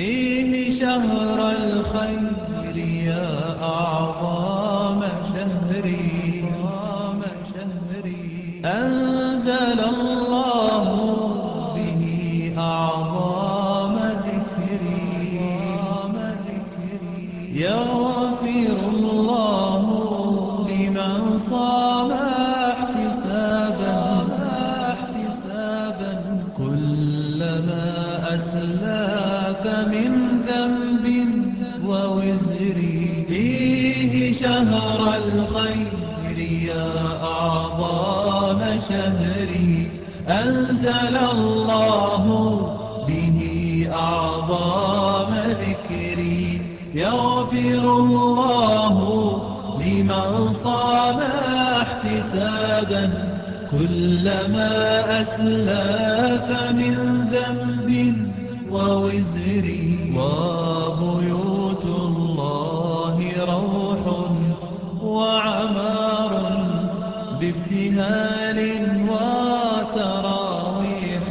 فيه شهر الخير يا أعظم شهري. أنزل الله به أعظم ذكري. يغفر الله لمن صام احتسابا. كلما أسلف من ذنب ووزري فيه شهر الخير يا أعظم شهري أنزل الله به أعظم ذكري يغفر الله لمن صام احتسابا كلما أسلف من ذنب ووزري وبيوت الله روح وعمار بابتهال وتراويح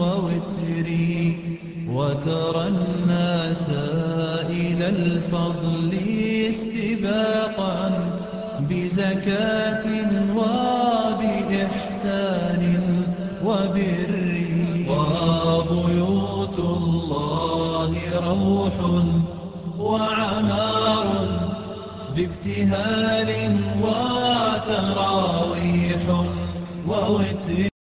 ووتري وترى الناس إلى الفضل استباقا بزكاة وبإحسان وبر وبيوت الله روح وعمار بابتهال وتراويح ووتر